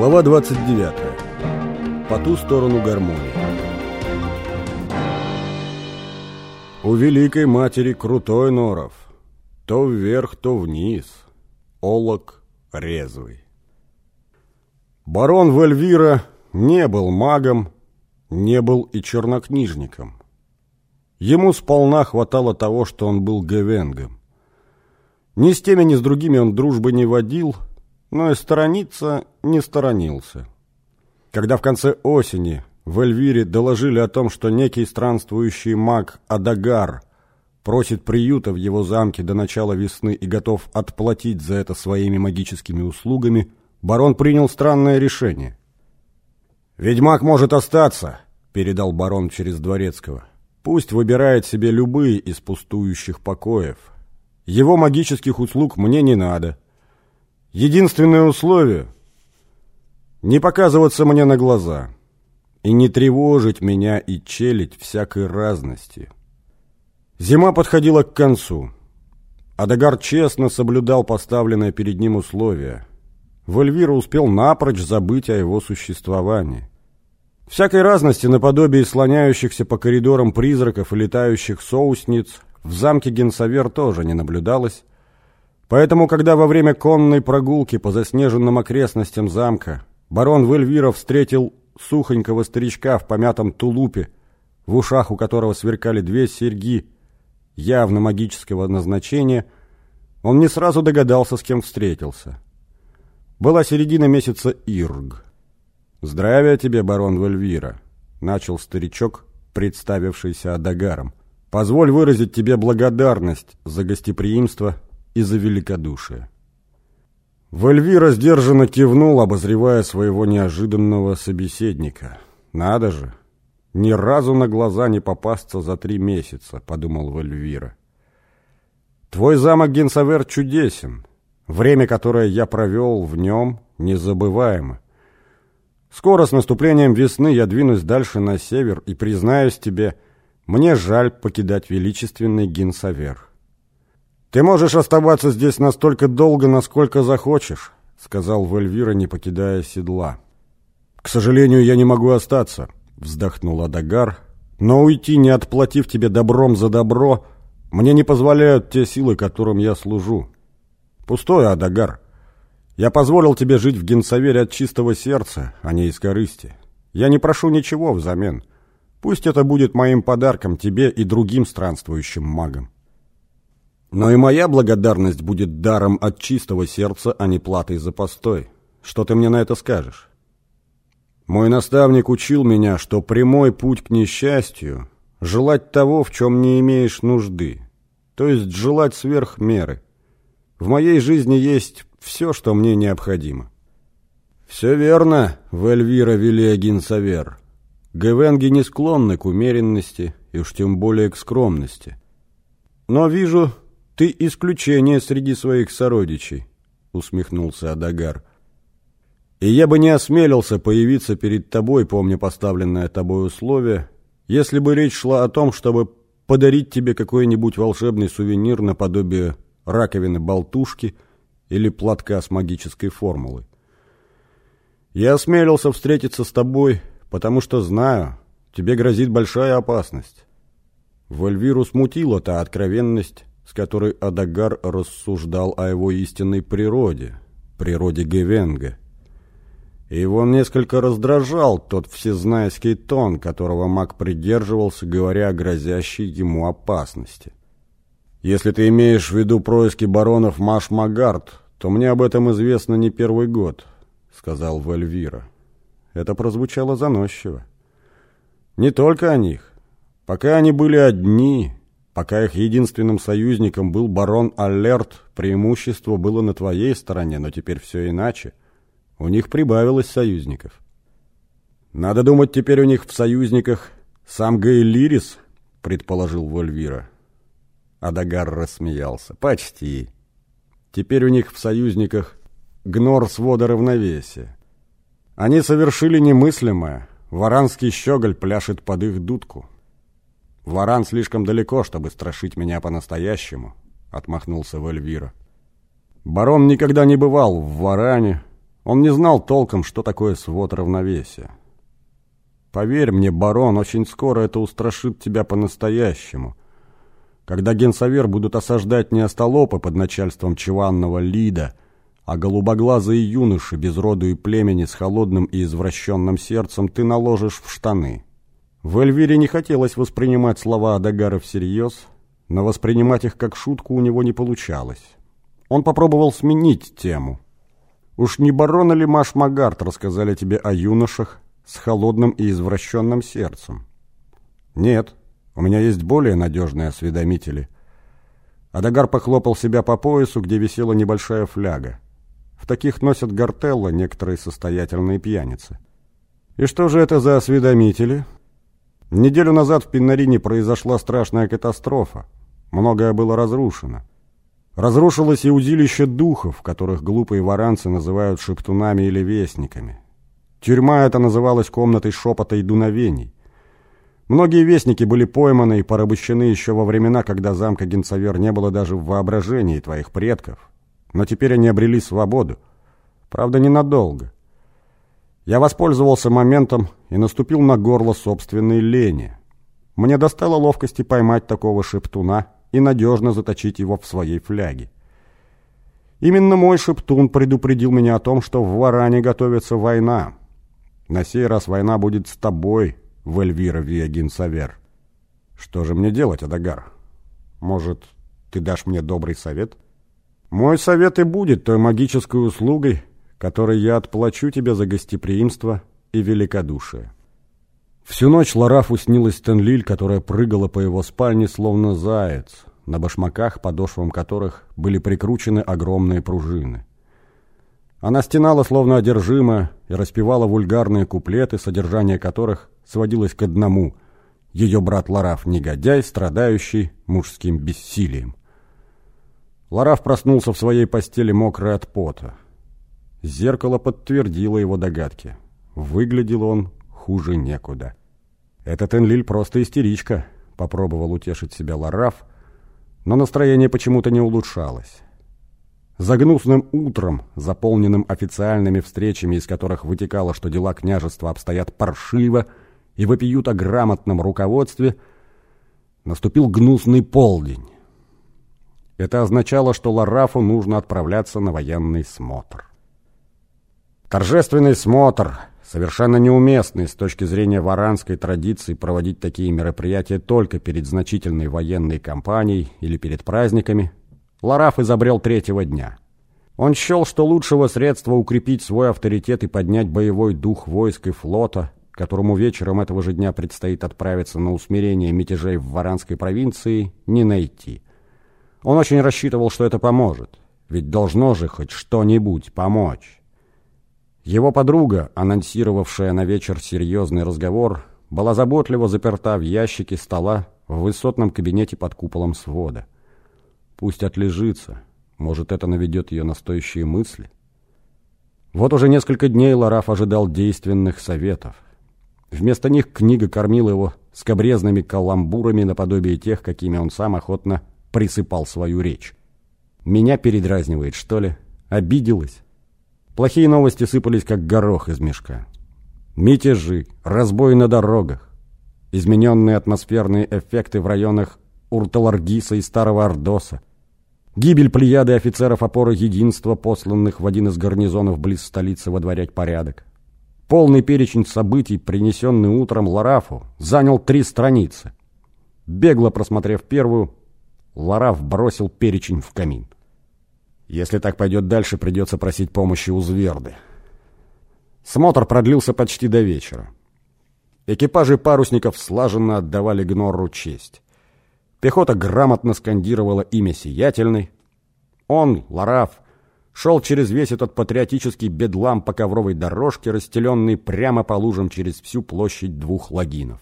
Глава 29. По ту сторону гармонии. У Великой Матери крутой норов. То вверх, то вниз. Олок резвый. Барон Вельвира не был магом, не был и чернокнижником. Ему сполна хватало того, что он был гевенгом. Ни с теми, ни с другими он дружбы не водил, но и сторониться не сторонился. Когда в конце осени в Эльвире доложили о том, что некий странствующий маг Адагар просит приюта в его замке до начала весны и готов отплатить за это своими магическими услугами, барон принял странное решение. «Ведьмак может остаться», — передал барон через Дворецкого. «Пусть выбирает себе любые из пустующих покоев. Его магических услуг мне не надо. Единственное условие — не показываться мне на глаза и не тревожить меня и челить всякой разности». Зима подходила к концу. Адагар честно соблюдал поставленное перед ним условие. Вольвира успел напрочь забыть о его существовании. Всякой разности наподобие слоняющихся по коридорам призраков и летающих соусниц в замке Генсавер тоже не наблюдалось. Поэтому, когда во время конной прогулки по заснеженным окрестностям замка барон Вельвира встретил сухонького старичка в помятом тулупе, в ушах у которого сверкали две серьги явно магического назначения, он не сразу догадался, с кем встретился. Была середина месяца Ирг. «Здравия тебе, барон Вельвира», — начал старичок, представившийся Адагаром. «Позволь выразить тебе благодарность за гостеприимство и за великодушие». Вельвира сдержанно кивнул, обозревая своего неожиданного собеседника. «Надо же! Ни разу на глаза не попасться за три месяца», — подумал Вельвира. «Твой замок Генсавер чудесен. Время, которое я провел в нем, незабываемо. Скоро с наступлением весны я двинусь дальше на север, и, признаюсь тебе, мне жаль покидать величественный Гинсавер. «Ты можешь оставаться здесь настолько долго, насколько захочешь», — сказал Вельвира, не покидая седла. «К сожалению, я не могу остаться», — вздохнул Адагар. «Но уйти, не отплатив тебе добром за добро, мне не позволяют те силы, которым я служу. Пустое, Адагар. Я позволил тебе жить в Генсавере от чистого сердца, а не из корысти. Я не прошу ничего взамен. Пусть это будет моим подарком тебе и другим странствующим магам. Но и моя благодарность будет даром от чистого сердца, а не платой за постой. Что ты мне на это скажешь? Мой наставник учил меня, что прямой путь к несчастью — желать того, в чем не имеешь нужды, то есть желать сверх меры. В моей жизни есть все, что мне необходимо. Все верно, Вельвира Вилегин Савер. Гевенги не склонны к умеренности и уж тем более к скромности. Но вижу, ты исключение среди своих сородичей, усмехнулся Адагар. И я бы не осмелился появиться перед тобой, помня поставленное тобой условие, если бы речь шла о том, чтобы подарить тебе какой-нибудь волшебный сувенир наподобие раковины-болтушки – или платка с магической формулой. Я осмелился встретиться с тобой, потому что знаю, тебе грозит большая опасность. Вольвиру смутила та откровенность, с которой Адагар рассуждал о его истинной природе, природе Гевенга. И его несколько раздражал тот всезнайский тон, которого маг придерживался, говоря о грозящей ему опасности. Если ты имеешь в виду происки баронов Маш-Магард, то мне об этом известно не первый год, сказал Вальвира. Это прозвучало заносчиво. Не только о них. Пока они были одни, пока их единственным союзником был барон Алерт, преимущество было на твоей стороне, но теперь все иначе. У них прибавилось союзников. Надо думать, теперь у них в союзниках сам Гейлирис, предположил Вольвира. Адагар рассмеялся. «Почти. Теперь у них в союзниках гнор свода равновесия. Они совершили немыслимое. Варанский щеголь пляшет под их дудку. Варан слишком далеко, чтобы страшить меня по-настоящему», — отмахнулся Вальвира. «Барон никогда не бывал в Варане. Он не знал толком, что такое свод равновесия. Поверь мне, барон, очень скоро это устрашит тебя по-настоящему. Когда генсовер будут осаждать не остолопы под начальством чеванного Лида, а голубоглазые юноши без роду и племени с холодным и извращенным сердцем ты наложишь в штаны. В Эльвире не хотелось воспринимать слова Адагара всерьез, но воспринимать их как шутку у него не получалось. Он попробовал сменить тему. Уж не барон или Маш Магарт рассказали тебе о юношах, с холодным и извращенным сердцем. Нет, у меня есть более надежные осведомители. Адагар похлопал себя по поясу, где висела небольшая фляга. В таких носят гортелло некоторые состоятельные пьяницы. И что же это за осведомители? Неделю назад в Пиннарине произошла страшная катастрофа. Многое было разрушено. Разрушилось и удилище духов, которых глупые варанцы называют шептунами или вестниками. Тюрьма эта называлась комнатой шепота и дуновений. Многие вестники были пойманы и порабощены еще во времена, когда замка Генцавер не было даже в воображении твоих предков. Но теперь они обрели свободу. Правда, ненадолго. Я воспользовался моментом и наступил на горло собственной лени. Мне достало ловкости поймать такого шептуна и надежно заточить его в своей фляге. Именно мой шептун предупредил меня о том, что в Варане готовится война, на сей раз война будет с тобой, Вельвира Виагин Савер. Что же мне делать, Адагар? Может, ты дашь мне добрый совет? Мой совет и будет той магической услугой, которой я отплачу тебе за гостеприимство и великодушие. Всю ночь Ларафу снилась Тенлиль, которая прыгала по его спальне, словно заяц, на башмаках, подошвам которых были прикручены огромные пружины. Она стенала словно одержимая и распевала вульгарные куплеты, содержание которых сводилось к одному – ее брат Лараф – негодяй, страдающий мужским бессилием. Лараф проснулся в своей постели мокрый от пота. Зеркало подтвердило его догадки. Выглядел он хуже некуда. «Этот Энлиль просто истеричка», – попробовал утешить себя Лараф, но настроение почему-то не улучшалось. За гнусным утром, заполненным официальными встречами, из которых вытекало, что дела княжества обстоят паршиво и вопиют о грамотном руководстве, наступил гнусный полдень. Это означало, что Ларафу нужно отправляться на военный смотр. Торжественный смотр, совершенно неуместный с точки зрения варанской традиции проводить такие мероприятия только перед значительной военной кампанией или перед праздниками, Лараф изобрел третьего дня. Он счел, что лучшего средства укрепить свой авторитет и поднять боевой дух войск и флота, которому вечером этого же дня предстоит отправиться на усмирение мятежей в Варанской провинции, не найти. Он очень рассчитывал, что это поможет, ведь должно же хоть что-нибудь помочь. Его подруга, анонсировавшая на вечер серьезный разговор, была заботливо заперта в ящике стола в высотном кабинете под куполом свода. Пусть отлежится. Может, это наведет ее на стоящие мысли? Вот уже несколько дней Лараф ожидал действенных советов. Вместо них книга кормила его скобрезными каламбурами наподобие тех, какими он сам охотно присыпал свою речь. «Меня передразнивает, что ли? Обиделась?» Плохие новости сыпались, как горох из мешка. Мятежи, разбой на дорогах, измененные атмосферные эффекты в районах Урталаргиса и Старого Ордоса, Гибель плеяды офицеров опоры единства, посланных в один из гарнизонов близ столицы водворять порядок. Полный перечень событий, принесенный утром Ларафу, занял три страницы. Бегло просмотрев первую, Лараф бросил перечень в камин. Если так пойдет дальше, придется просить помощи у Зверды. Смотр продлился почти до вечера. Экипажи парусников слаженно отдавали Гнорру честь. Пехота грамотно скандировала имя Сиятельный. Он, Лараф, шел через весь этот патриотический бедлам по ковровой дорожке, расстеленной прямо по лужам через всю площадь двух лагинов.